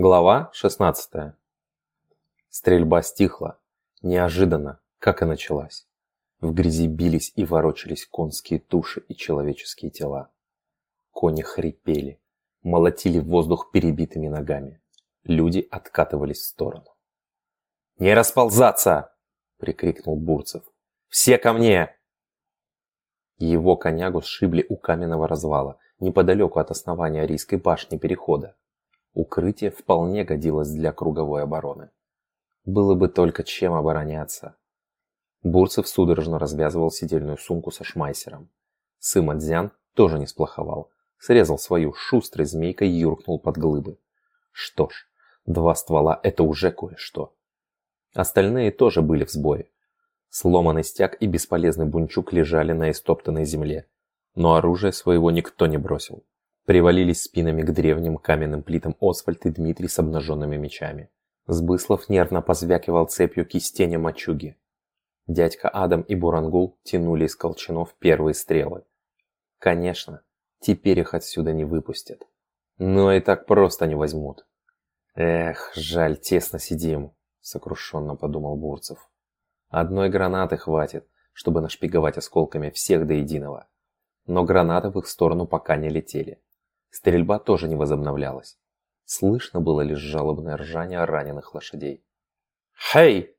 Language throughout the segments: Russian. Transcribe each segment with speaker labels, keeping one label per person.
Speaker 1: Глава 16. Стрельба стихла, неожиданно, как и началась. В грязи бились и ворочались конские туши и человеческие тела. Кони хрипели, молотили воздух перебитыми ногами. Люди откатывались в сторону. «Не расползаться!» – прикрикнул Бурцев. «Все ко мне!» Его конягу сшибли у каменного развала, неподалеку от основания Арийской башни перехода. Укрытие вполне годилось для круговой обороны. Было бы только чем обороняться. Бурцев судорожно развязывал сидельную сумку со шмайсером. Сыма Дзян тоже не сплоховал. Срезал свою шустрой змейкой и юркнул под глыбы. Что ж, два ствола – это уже кое-что. Остальные тоже были в сборе. Сломанный стяг и бесполезный бунчук лежали на истоптанной земле. Но оружие своего никто не бросил привалились спинами к древним каменным плитам Освальд и Дмитрий с обнаженными мечами. Сбыслов нервно позвякивал цепью кистеня мачуги. Дядька Адам и Бурангул тянули из колчанов первые стрелы. Конечно, теперь их отсюда не выпустят. Но и так просто не возьмут. Эх, жаль, тесно сидим, сокрушенно подумал Бурцев. Одной гранаты хватит, чтобы нашпиговать осколками всех до единого. Но гранаты в их сторону пока не летели. Стрельба тоже не возобновлялась. Слышно было лишь жалобное ржание раненых лошадей.
Speaker 2: «Хей,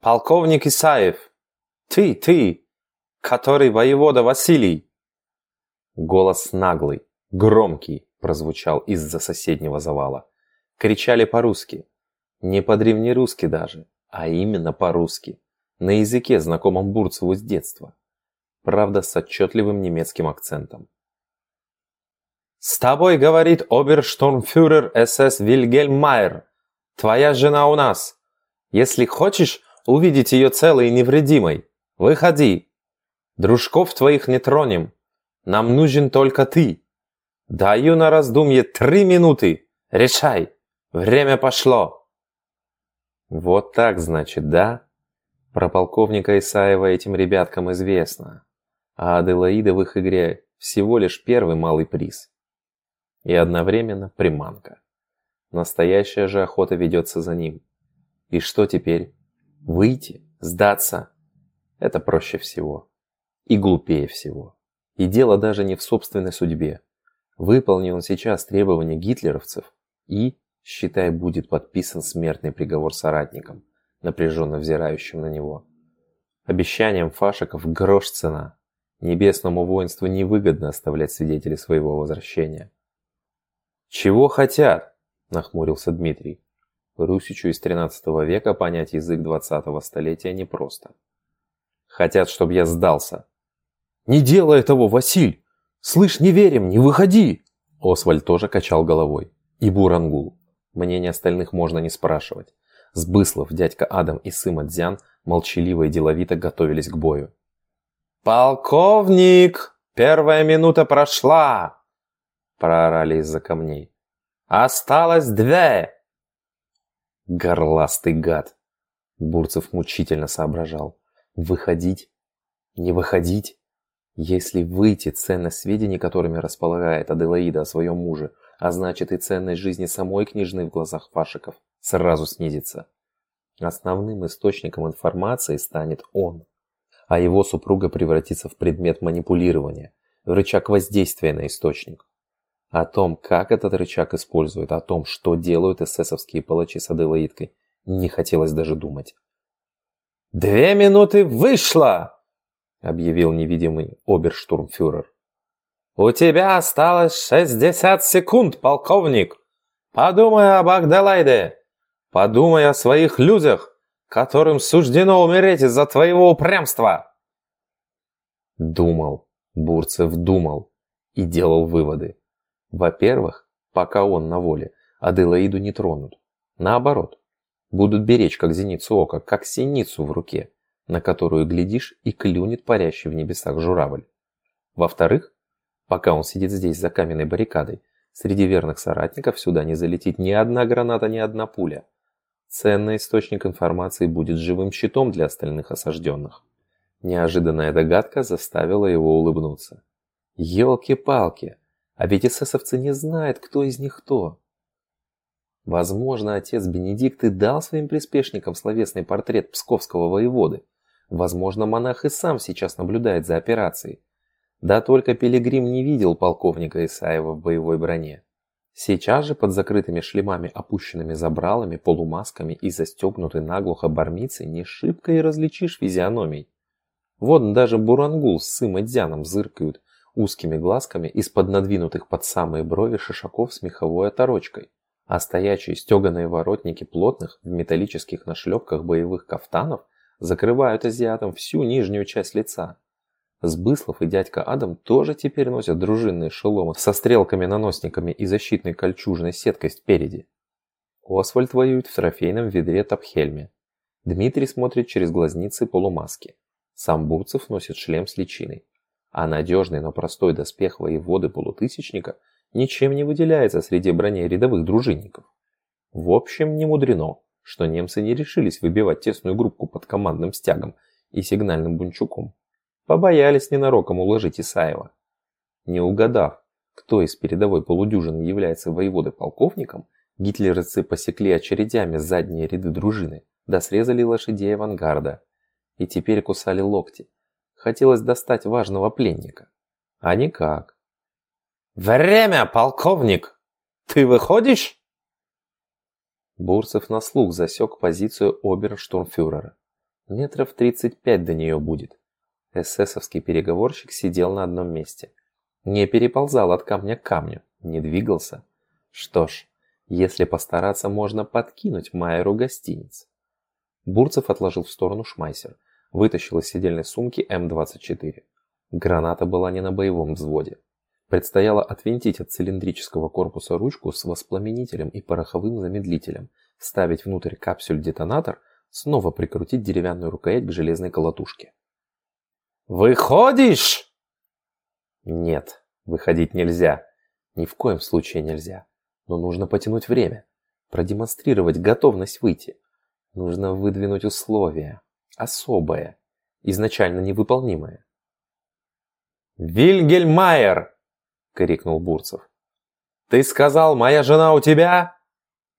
Speaker 2: полковник Исаев! Ты, ты, который воевода Василий!»
Speaker 1: Голос наглый, громкий, прозвучал из-за соседнего завала. Кричали по-русски. Не по-древнерусски даже, а именно по-русски. На языке, знакомом Бурцеву с детства. Правда, с отчетливым немецким акцентом.
Speaker 2: «С тобой говорит оберштурмфюрер СС Вильгельм Майер. Твоя жена у нас. Если хочешь увидеть ее целой и невредимой, выходи. Дружков твоих не тронем. Нам нужен только ты. Даю на раздумье три минуты. Решай. Время пошло».
Speaker 1: «Вот так, значит, да?» Про полковника Исаева этим ребяткам известно. А Аделаида в их игре всего лишь первый малый приз и одновременно приманка. Настоящая же охота ведется за ним. И что теперь? Выйти? Сдаться? Это проще всего. И глупее всего. И дело даже не в собственной судьбе. Выполни он сейчас требования гитлеровцев и, считай, будет подписан смертный приговор соратникам, напряженно взирающим на него. Обещаниям фашиков грош цена. Небесному воинству невыгодно оставлять свидетелей своего возвращения. «Чего хотят?» – нахмурился Дмитрий. Русичу из 13 века понять язык 20-го столетия непросто. «Хотят, чтобы я сдался».
Speaker 2: «Не делай этого, Василь! Слышь, не верим, не выходи!»
Speaker 1: Освальд тоже качал головой. И Бурангул. Мнение остальных можно не спрашивать. Сбыслов, дядька Адам и Сыма Дзян молчаливо и деловито готовились к бою.
Speaker 2: «Полковник! Первая минута прошла!» Проорали из-за камней. «Осталось две!»
Speaker 1: Горластый гад! Бурцев мучительно соображал. Выходить? Не выходить? Если выйти, ценность сведений, которыми располагает Аделаида о своем муже, а значит и ценность жизни самой княжны в глазах фашиков, сразу снизится. Основным источником информации станет он, а его супруга превратится в предмет манипулирования, в рычаг воздействия на источник. О том, как этот рычаг используют, о том, что делают эсэсовские палачи с Аделаидкой, не хотелось даже думать.
Speaker 2: «Две минуты вышло!» — объявил невидимый оберштурмфюрер. «У тебя осталось шестьдесят секунд, полковник! Подумай об Агделайде! Подумай о своих людях, которым суждено умереть из-за твоего упрямства!»
Speaker 1: Думал, Бурцев думал и делал выводы. Во-первых, пока он на воле, Аделаиду не тронут. Наоборот, будут беречь как зеницу ока, как синицу в руке, на которую глядишь и клюнет парящий в небесах журавль. Во-вторых, пока он сидит здесь за каменной баррикадой, среди верных соратников сюда не залетит ни одна граната, ни одна пуля. Ценный источник информации будет живым щитом для остальных осажденных. Неожиданная догадка заставила его улыбнуться. Елки-палки! А ведь эсэсовцы не знают, кто из них кто. Возможно, отец Бенедикт и дал своим приспешникам словесный портрет псковского воеводы. Возможно, монах и сам сейчас наблюдает за операцией. Да только Пилигрим не видел полковника Исаева в боевой броне. Сейчас же под закрытыми шлемами, опущенными забралами, полумасками и застегнутой наглухо бармицей не шибко и различишь физиономий. Вот даже Бурангул с Сым Дзяном зыркают узкими глазками из-под надвинутых под самые брови шишаков с меховой оторочкой, а стоячие стеганые воротники плотных в металлических нашлепках боевых кафтанов закрывают азиатам всю нижнюю часть лица. Сбыслов и дядька Адам тоже теперь носят дружинные шеломы со стрелками-наносниками и защитной кольчужной сеткой спереди. Освальд воюет в трофейном ведре Тапхельме. Дмитрий смотрит через глазницы полумаски. Сам Бурцев носит шлем с личиной. А надежный, но простой доспех воеводы полутысячника ничем не выделяется среди броней рядовых дружинников. В общем, не мудрено, что немцы не решились выбивать тесную группу под командным стягом и сигнальным бунчуком. Побоялись ненароком уложить Исаева. Не угадав, кто из передовой полудюжины является воеводой-полковником, гитлеровцы посекли очередями задние ряды дружины, да срезали лошадей авангарда. И теперь кусали локти. Хотелось достать важного пленника. А никак.
Speaker 2: «Время, полковник! Ты выходишь?»
Speaker 1: Бурцев на слух засек позицию оберштурмфюрера. Метров 35 до нее будет. Эсэсовский переговорщик сидел на одном месте. Не переползал от камня к камню, не двигался. Что ж, если постараться, можно подкинуть Майеру гостиниц. Бурцев отложил в сторону шмайсер, вытащил из сидельной сумки М-24. Граната была не на боевом взводе. Предстояло отвинтить от цилиндрического корпуса ручку с воспламенителем и пороховым замедлителем, вставить внутрь капсюль-детонатор, снова прикрутить деревянную рукоять к железной колотушке.
Speaker 2: «Выходишь?»
Speaker 1: Нет, выходить нельзя. Ни в коем случае нельзя. Но нужно потянуть время. Продемонстрировать готовность выйти. Нужно выдвинуть условия. Особое. Изначально невыполнимое.
Speaker 2: «Вильгельмайер!» — крикнул Бурцев. «Ты сказал, моя жена у тебя?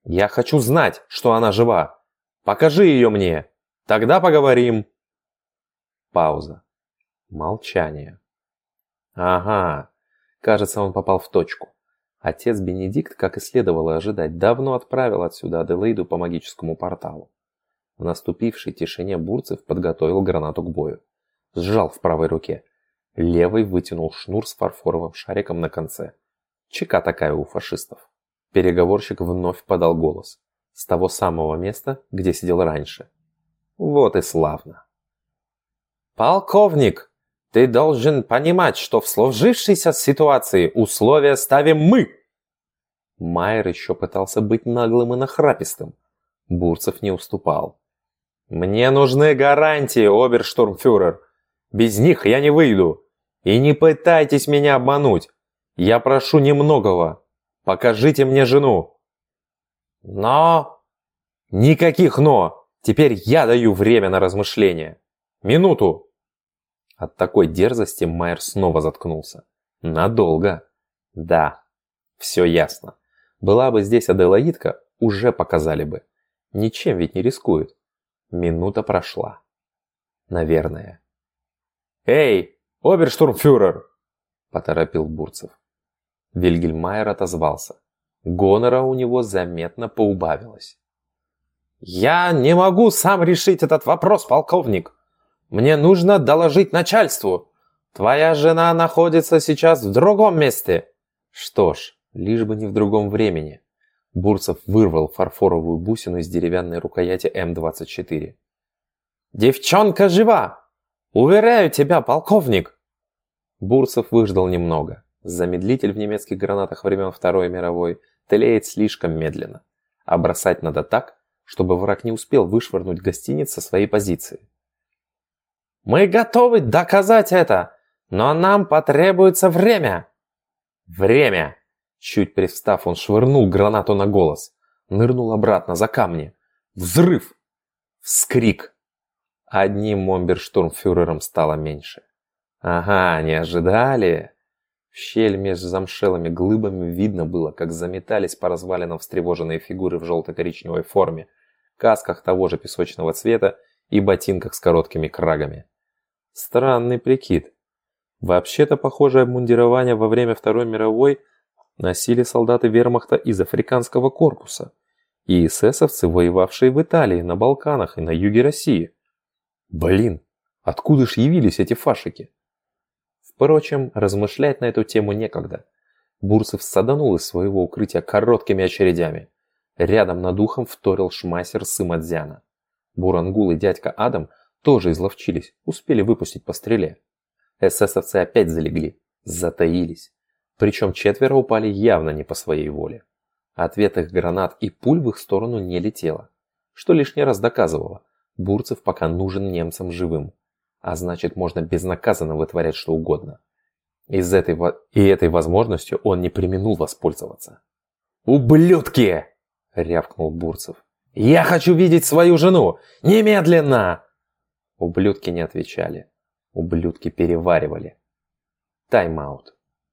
Speaker 2: Я хочу знать, что она жива. Покажи ее мне. Тогда поговорим».
Speaker 1: Пауза. Молчание. Ага, кажется, он попал в точку. Отец Бенедикт, как и следовало ожидать, давно отправил отсюда Аделаиду по магическому порталу. В наступившей тишине Бурцев подготовил гранату к бою. Сжал в правой руке. Левой вытянул шнур с фарфоровым шариком на конце. Чека такая у фашистов. Переговорщик вновь подал голос. С того самого места, где сидел раньше. Вот и славно.
Speaker 2: «Полковник!» Ты должен понимать, что в сложившейся ситуации условия ставим мы.
Speaker 1: Майер еще пытался быть наглым и нахрапистым. Бурцев не уступал.
Speaker 2: Мне нужны гарантии, оберштурмфюрер. Без них я не выйду. И не пытайтесь меня обмануть. Я прошу немногого. Покажите мне жену. Но... Никаких «но». Теперь я даю время на размышление. Минуту.
Speaker 1: От такой дерзости Майер снова заткнулся. Надолго. Да, все ясно. Была бы здесь Аделаидка, уже показали бы. Ничем ведь не рискует. Минута прошла. Наверное.
Speaker 2: «Эй, оберштурмфюрер!» – поторопил
Speaker 1: Бурцев. Вильгельмайер отозвался. Гонора у него заметно поубавилось.
Speaker 2: «Я не могу сам решить этот вопрос, полковник!» Мне нужно доложить начальству. Твоя жена находится сейчас в другом месте.
Speaker 1: Что ж, лишь бы не в другом времени. Бурцев вырвал фарфоровую бусину из деревянной рукояти М-24.
Speaker 2: «Девчонка жива! Уверяю тебя, полковник!»
Speaker 1: Бурцев выждал немного. Замедлитель в немецких гранатах времен Второй мировой тлеет слишком медленно. А бросать надо так, чтобы враг не успел вышвырнуть гостиниц со своей позиции.
Speaker 2: Мы готовы доказать это, но нам потребуется время.
Speaker 1: Время. Чуть привстав, он швырнул гранату на голос. Нырнул обратно за камни. Взрыв. Вскрик. Одним момберштурмфюрером стало меньше. Ага, не ожидали. В щель между замшелыми глыбами видно было, как заметались по развалинам встревоженные фигуры в желто-коричневой форме, касках того же песочного цвета и ботинках с короткими крагами. Странный прикид. Вообще-то похожее обмундирование во время Второй мировой носили солдаты вермахта из африканского корпуса и эсэсовцы, воевавшие в Италии, на Балканах и на юге России. Блин, откуда ж явились эти фашики? Впрочем, размышлять на эту тему некогда. Бурцев саданул из своего укрытия короткими очередями. Рядом над ухом вторил шмайсер Сымадзяна. Бурангул и дядька Адам тоже изловчились, успели выпустить по стреле. Эсэсовцы опять залегли, затаились. Причем четверо упали явно не по своей воле. Ответ их гранат и пуль в их сторону не летело. Что лишний раз доказывало, Бурцев пока нужен немцам живым а значит можно безнаказанно вытворять что угодно. Из этой, и этой возможностью он не применул воспользоваться. «Ублюдки!» – рявкнул Бурцев. «Я хочу видеть свою жену! Немедленно!» Ублюдки не отвечали. Ублюдки переваривали. Тайм-аут.